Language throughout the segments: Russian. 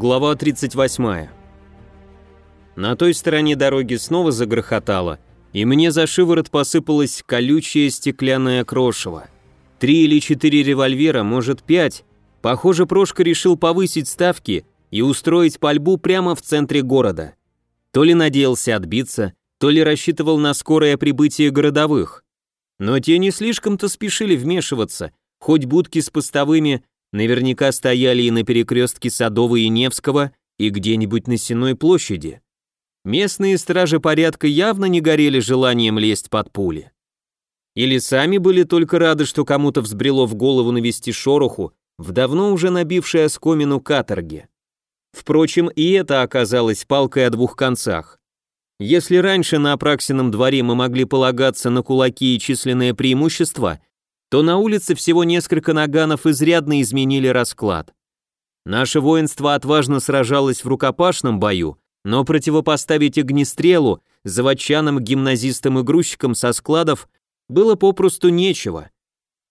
Глава 38. На той стороне дороги снова загрохотало, и мне за шиворот посыпалось колючее стеклянное крошево. Три или четыре револьвера, может пять. Похоже, Прошка решил повысить ставки и устроить пальбу прямо в центре города. То ли надеялся отбиться, то ли рассчитывал на скорое прибытие городовых. Но те не слишком-то спешили вмешиваться, хоть будки с постовыми наверняка стояли и на перекрестке Садовой и Невского, и где-нибудь на Сенной площади. Местные стражи порядка явно не горели желанием лезть под пули. Или сами были только рады, что кому-то взбрело в голову навести шороху в давно уже набившей оскомину каторге. Впрочем, и это оказалось палкой о двух концах. Если раньше на Апраксином дворе мы могли полагаться на кулаки и численное преимущество, то на улице всего несколько наганов изрядно изменили расклад. Наше воинство отважно сражалось в рукопашном бою, но противопоставить огнестрелу заводчанам, гимназистам и грузчикам со складов было попросту нечего.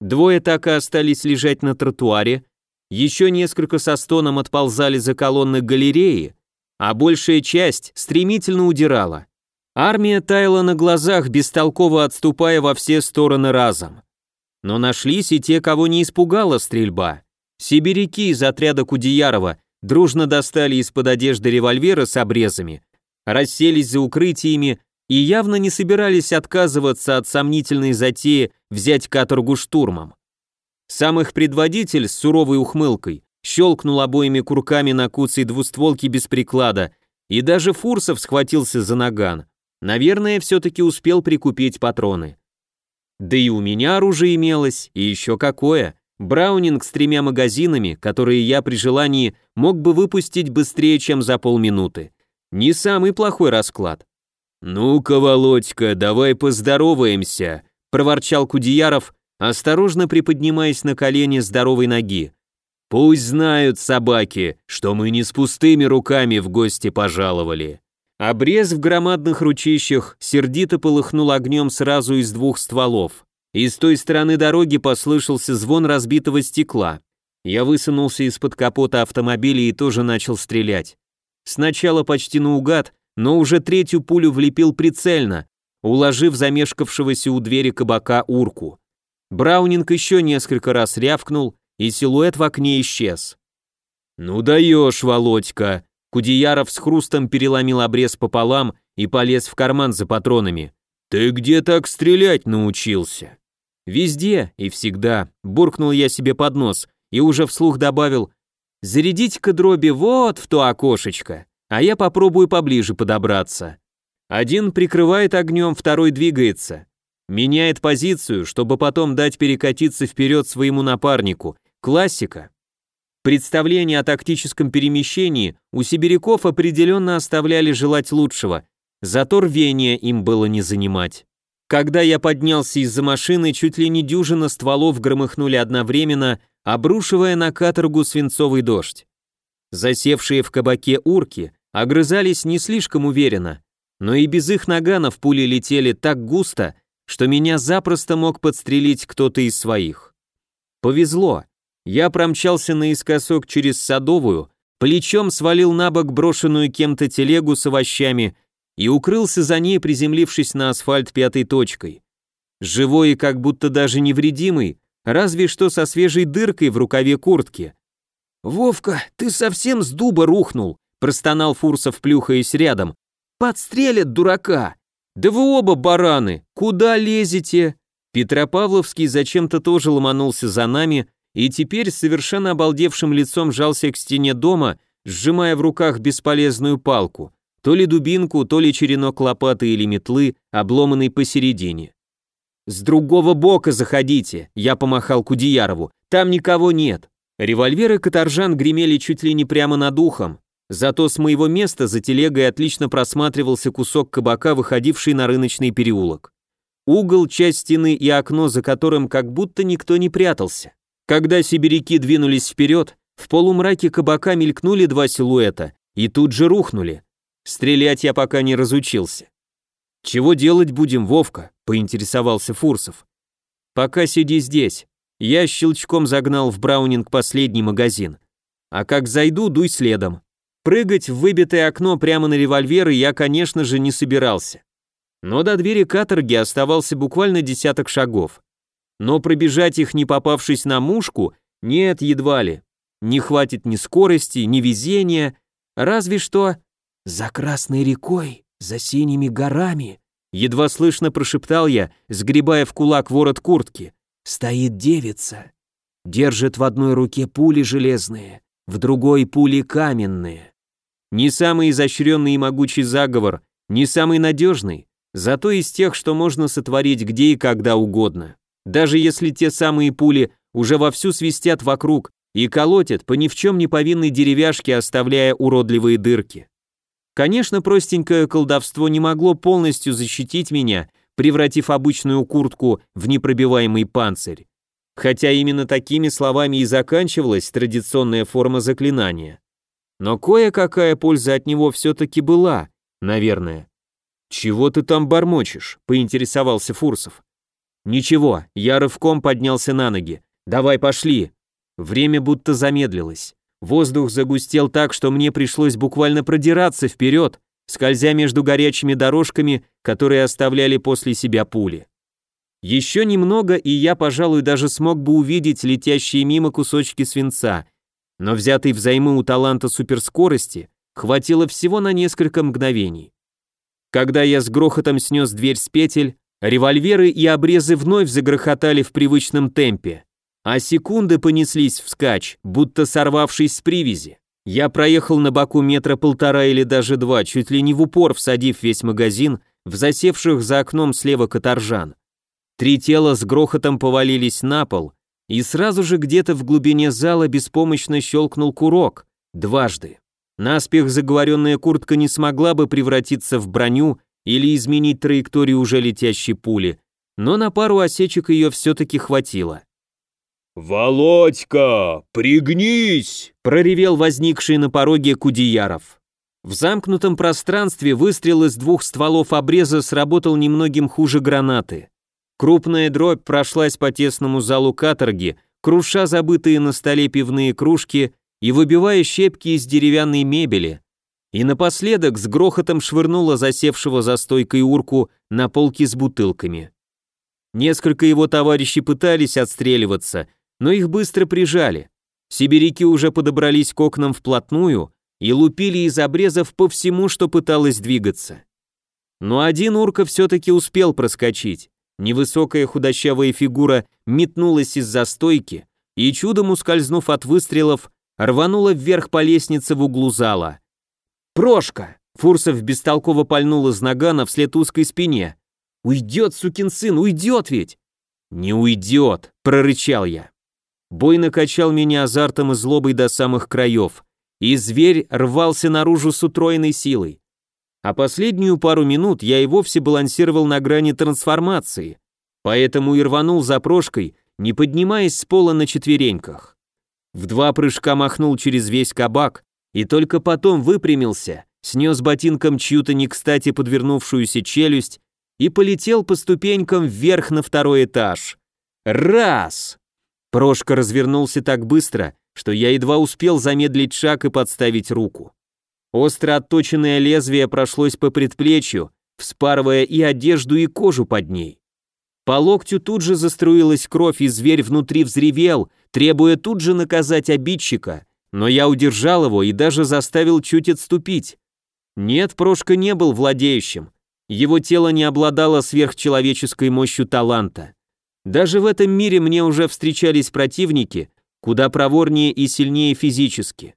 Двое так и остались лежать на тротуаре, еще несколько со стоном отползали за колонны галереи, а большая часть стремительно удирала. Армия таяла на глазах, бестолково отступая во все стороны разом. Но нашлись и те, кого не испугала стрельба. Сибиряки из отряда Кудеярова дружно достали из-под одежды револьверы с обрезами, расселись за укрытиями и явно не собирались отказываться от сомнительной затеи взять каторгу штурмом. Сам их предводитель с суровой ухмылкой щелкнул обоими курками на куцей двустволки без приклада, и даже Фурсов схватился за наган. Наверное, все-таки успел прикупить патроны. Да и у меня оружие имелось, и еще какое. Браунинг с тремя магазинами, которые я при желании мог бы выпустить быстрее, чем за полминуты. Не самый плохой расклад. «Ну-ка, Володька, давай поздороваемся», — проворчал Кудеяров, осторожно приподнимаясь на колени здоровой ноги. «Пусть знают собаки, что мы не с пустыми руками в гости пожаловали». Обрез в громадных ручищах сердито полыхнул огнем сразу из двух стволов. И с той стороны дороги послышался звон разбитого стекла. Я высунулся из-под капота автомобиля и тоже начал стрелять. Сначала почти наугад, но уже третью пулю влепил прицельно, уложив замешкавшегося у двери кабака урку. Браунинг еще несколько раз рявкнул, и силуэт в окне исчез. «Ну даешь, Володька!» Кудеяров с хрустом переломил обрез пополам и полез в карман за патронами. «Ты где так стрелять научился?» «Везде и всегда», — буркнул я себе под нос и уже вслух добавил «Зарядите-ка дроби вот в то окошечко, а я попробую поближе подобраться». Один прикрывает огнем, второй двигается. Меняет позицию, чтобы потом дать перекатиться вперед своему напарнику. Классика. Представления о тактическом перемещении у сибиряков определенно оставляли желать лучшего, зато рвения им было не занимать. Когда я поднялся из-за машины, чуть ли не дюжина стволов громыхнули одновременно, обрушивая на каторгу свинцовый дождь. Засевшие в кабаке урки огрызались не слишком уверенно, но и без их наганов пули летели так густо, что меня запросто мог подстрелить кто-то из своих. Повезло. Я промчался наискосок через Садовую, плечом свалил на бок брошенную кем-то телегу с овощами и укрылся за ней, приземлившись на асфальт пятой точкой. Живой и как будто даже невредимый, разве что со свежей дыркой в рукаве куртки. «Вовка, ты совсем с дуба рухнул», простонал Фурсов, плюхаясь рядом. «Подстрелят дурака!» «Да вы оба бараны! Куда лезете?» Петропавловский зачем-то тоже ломанулся за нами, и теперь совершенно обалдевшим лицом жался к стене дома, сжимая в руках бесполезную палку, то ли дубинку, то ли черенок лопаты или метлы, обломанный посередине. «С другого бока заходите», — я помахал Кудеярову, — «там никого нет». Револьверы каторжан гремели чуть ли не прямо над ухом, зато с моего места за телегой отлично просматривался кусок кабака, выходивший на рыночный переулок. Угол, часть стены и окно, за которым как будто никто не прятался. Когда сибиряки двинулись вперед, в полумраке кабака мелькнули два силуэта и тут же рухнули. Стрелять я пока не разучился. «Чего делать будем, Вовка?» — поинтересовался Фурсов. «Пока сиди здесь». Я щелчком загнал в Браунинг последний магазин. «А как зайду, дуй следом». Прыгать в выбитое окно прямо на револьверы я, конечно же, не собирался. Но до двери каторги оставался буквально десяток шагов. Но пробежать их, не попавшись на мушку, нет, едва ли. Не хватит ни скорости, ни везения, разве что «За Красной рекой, за синими горами», едва слышно прошептал я, сгребая в кулак ворот куртки, «стоит девица, держит в одной руке пули железные, в другой пули каменные». Не самый изощренный и могучий заговор, не самый надежный, зато из тех, что можно сотворить где и когда угодно. Даже если те самые пули уже вовсю свистят вокруг и колотят по ни в чем не повинной деревяшке, оставляя уродливые дырки. Конечно, простенькое колдовство не могло полностью защитить меня, превратив обычную куртку в непробиваемый панцирь. Хотя именно такими словами и заканчивалась традиционная форма заклинания. Но кое-какая польза от него все-таки была, наверное. «Чего ты там бормочешь?» — поинтересовался Фурсов. «Ничего», — я рывком поднялся на ноги. «Давай, пошли». Время будто замедлилось. Воздух загустел так, что мне пришлось буквально продираться вперед, скользя между горячими дорожками, которые оставляли после себя пули. Еще немного, и я, пожалуй, даже смог бы увидеть летящие мимо кусочки свинца, но взятый взаймы у таланта суперскорости хватило всего на несколько мгновений. Когда я с грохотом снес дверь с петель, револьверы и обрезы вновь загрохотали в привычном темпе, а секунды понеслись вскачь, будто сорвавшись с привязи. Я проехал на боку метра полтора или даже два, чуть ли не в упор всадив весь магазин в засевших за окном слева каторжан. Три тела с грохотом повалились на пол, и сразу же где-то в глубине зала беспомощно щелкнул курок, дважды. Наспех заговоренная куртка не смогла бы превратиться в броню или изменить траекторию уже летящей пули, но на пару осечек ее все-таки хватило. «Володька, пригнись!» — проревел возникший на пороге Кудеяров. В замкнутом пространстве выстрел из двух стволов обреза сработал немногим хуже гранаты. Крупная дробь прошлась по тесному залу каторги, круша забытые на столе пивные кружки и выбивая щепки из деревянной мебели. И напоследок с грохотом швырнула засевшего за стойкой урку на полки с бутылками. Несколько его товарищей пытались отстреливаться, но их быстро прижали. Сибиряки уже подобрались к окнам вплотную и лупили из обрезов по всему, что пыталось двигаться. Но один урка все-таки успел проскочить. Невысокая худощавая фигура метнулась из-за стойки и, чудом ускользнув от выстрелов, рванула вверх по лестнице в углу зала. «Прошка!» Фурсов бестолково пальнул из нагана вслед узкой спине. «Уйдет, сукин сын, уйдет ведь!» «Не уйдет!» — прорычал я. Бой накачал меня азартом и злобой до самых краев, и зверь рвался наружу с утроенной силой а последнюю пару минут я и вовсе балансировал на грани трансформации, поэтому и рванул за прошкой, не поднимаясь с пола на четвереньках. В два прыжка махнул через весь кабак и только потом выпрямился, снес ботинком чью-то не кстати подвернувшуюся челюсть и полетел по ступенькам вверх на второй этаж. Раз! Прошка развернулся так быстро, что я едва успел замедлить шаг и подставить руку. Остро отточенное лезвие прошлось по предплечью, вспарывая и одежду, и кожу под ней. По локтю тут же заструилась кровь, и зверь внутри взревел, требуя тут же наказать обидчика, но я удержал его и даже заставил чуть отступить. Нет, Прошка не был владеющим. Его тело не обладало сверхчеловеческой мощью таланта. Даже в этом мире мне уже встречались противники, куда проворнее и сильнее физически.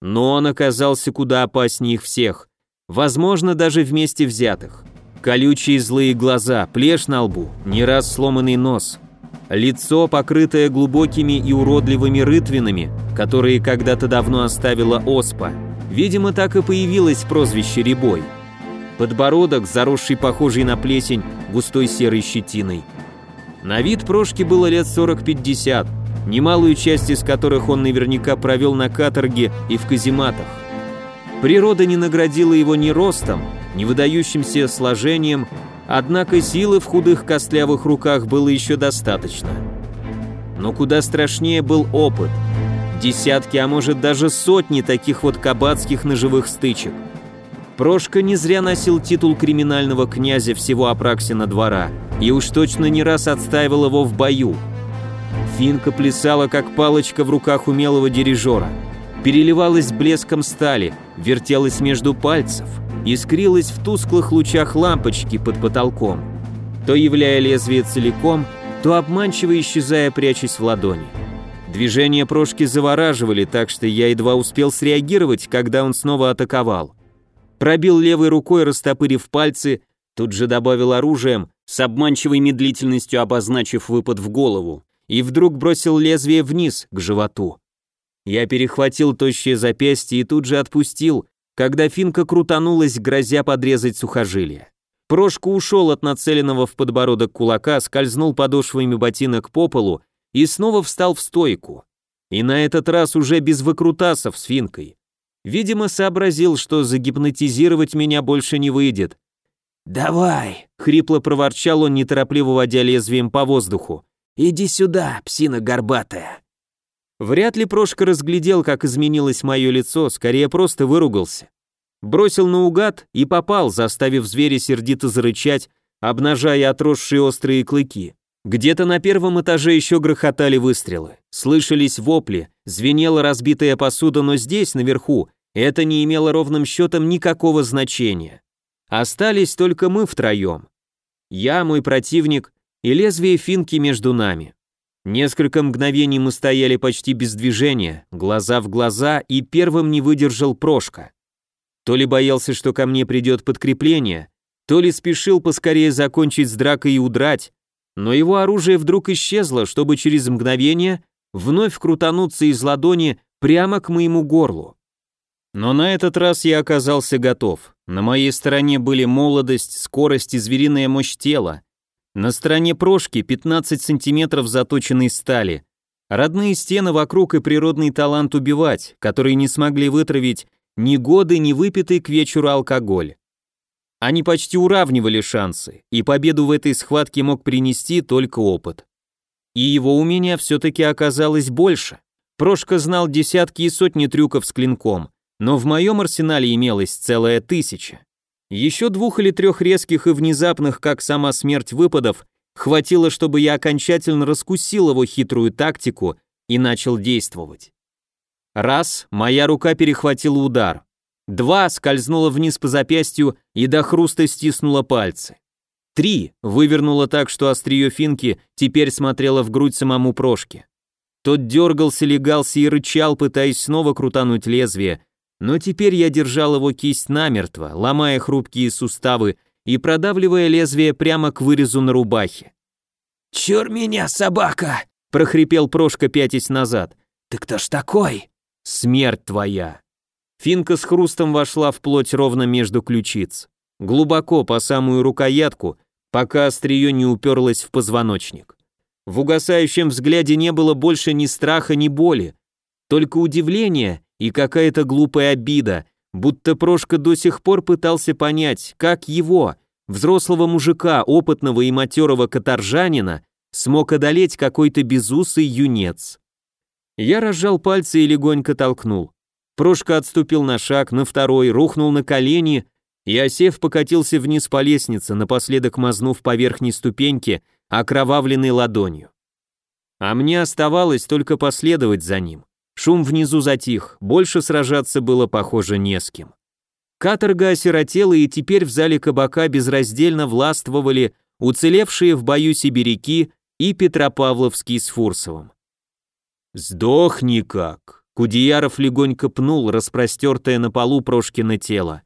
Но он оказался куда опаснее их всех, возможно, даже вместе взятых. Колючие злые глаза, плешь на лбу, не раз сломанный нос, лицо, покрытое глубокими и уродливыми рытвинами, которые когда-то давно оставила оспа. Видимо, так и появилось прозвище Рябой. Подбородок, заросший похожий на плесень, густой серой щетиной. На вид Прошки было лет 40-50, немалую часть из которых он наверняка провел на каторге и в казематах. Природа не наградила его ни ростом, ни выдающимся сложением, однако силы в худых костлявых руках было еще достаточно. Но куда страшнее был опыт. Десятки, а может даже сотни таких вот кабацких ножевых стычек. Прошка не зря носил титул криминального князя всего Апраксина двора и уж точно не раз отстаивал его в бою. Финка плясала, как палочка в руках умелого дирижера, переливалась блеском стали, вертелась между пальцев, искрилась в тусклых лучах лампочки под потолком, то являя лезвие целиком, то обманчиво исчезая, прячась в ладони. Движения Прошки завораживали, так что я едва успел среагировать, когда он снова атаковал. Пробил левой рукой, растопырив пальцы, тут же добавил оружием, с обманчивой медлительностью обозначив выпад в голову, и вдруг бросил лезвие вниз, к животу. Я перехватил тощее запястье и тут же отпустил, когда финка крутанулась, грозя подрезать сухожилие. Прошка ушел от нацеленного в подбородок кулака, скользнул подошвами ботинок по полу и снова встал в стойку. И на этот раз уже без выкрутасов с финкой. Видимо, сообразил, что загипнотизировать меня больше не выйдет. «Давай!» — хрипло проворчал он, неторопливо водя лезвием по воздуху. «Иди сюда, псина горбатая!» Вряд ли Прошка разглядел, как изменилось мое лицо, скорее просто выругался. Бросил наугад и попал, заставив зверя сердито зарычать, обнажая отросшие острые клыки. Где-то на первом этаже еще грохотали выстрелы, слышались вопли, звенела разбитая посуда, но здесь, наверху, это не имело ровным счетом никакого значения. Остались только мы втроем. Я, мой противник и лезвие финки между нами. Несколько мгновений мы стояли почти без движения, глаза в глаза, и первым не выдержал Прошка. То ли боялся, что ко мне придет подкрепление, то ли спешил поскорее закончить с дракой и удрать, но его оружие вдруг исчезло, чтобы через мгновение вновь крутануться из ладони прямо к моему горлу. Но на этот раз я оказался готов. На моей стороне были молодость, скорость и звериная мощь тела. На стороне прошки 15 сантиметров заточенной стали. Родные стены вокруг и природный талант убивать, который не смогли вытравить ни годы, ни выпитый к вечеру алкоголь. Они почти уравнивали шансы, и победу в этой схватке мог принести только опыт. И его у меня все-таки оказалось больше. Прошка знал десятки и сотни трюков с клинком, но в моем арсенале имелось целая тысяча. Еще двух или трех резких и внезапных, как сама смерть выпадов, хватило, чтобы я окончательно раскусил его хитрую тактику и начал действовать. Раз, моя рука перехватила удар. Два, скользнула вниз по запястью и до хруста стиснула пальцы. Три, вывернула так, что острие финки теперь смотрело в грудь самому Прошке. Тот дергался, легался и рычал, пытаясь снова крутануть лезвие, но теперь я держал его кисть намертво, ломая хрупкие суставы и продавливая лезвие прямо к вырезу на рубахе. «Чур меня, собака!» — прохрипел Прошка, пятясь назад. «Ты кто ж такой?» Смерть твоя. Финка с хрустом вошла в плоть ровно между ключиц. Глубоко по самую рукоятку, пока острие не уперлось в позвоночник. В угасающем взгляде не было больше ни страха, ни боли, только удивление и какая-то глупая обида, будто Прошка до сих пор пытался понять, как его, взрослого мужика, опытного и матерого каторжанина, смог одолеть какой-то безусый юнец. Я разжал пальцы и легонько толкнул. Прошка отступил на шаг, на второй, рухнул на колени и, осев, покатился вниз по лестнице, напоследок мазнув по верхней ступеньке, окровавленной ладонью. А мне оставалось только последовать за ним. Шум внизу затих, больше сражаться было, похоже, не с кем. Каторга осиротела, и теперь в зале кабака безраздельно властвовали уцелевшие в бою сибиряки и Петропавловский с Фурсовым. «Сдохни как!» Кудеяров легонько пнул распростертое на полу Прошкино тело.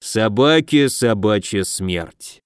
«Собаке собачья смерть!»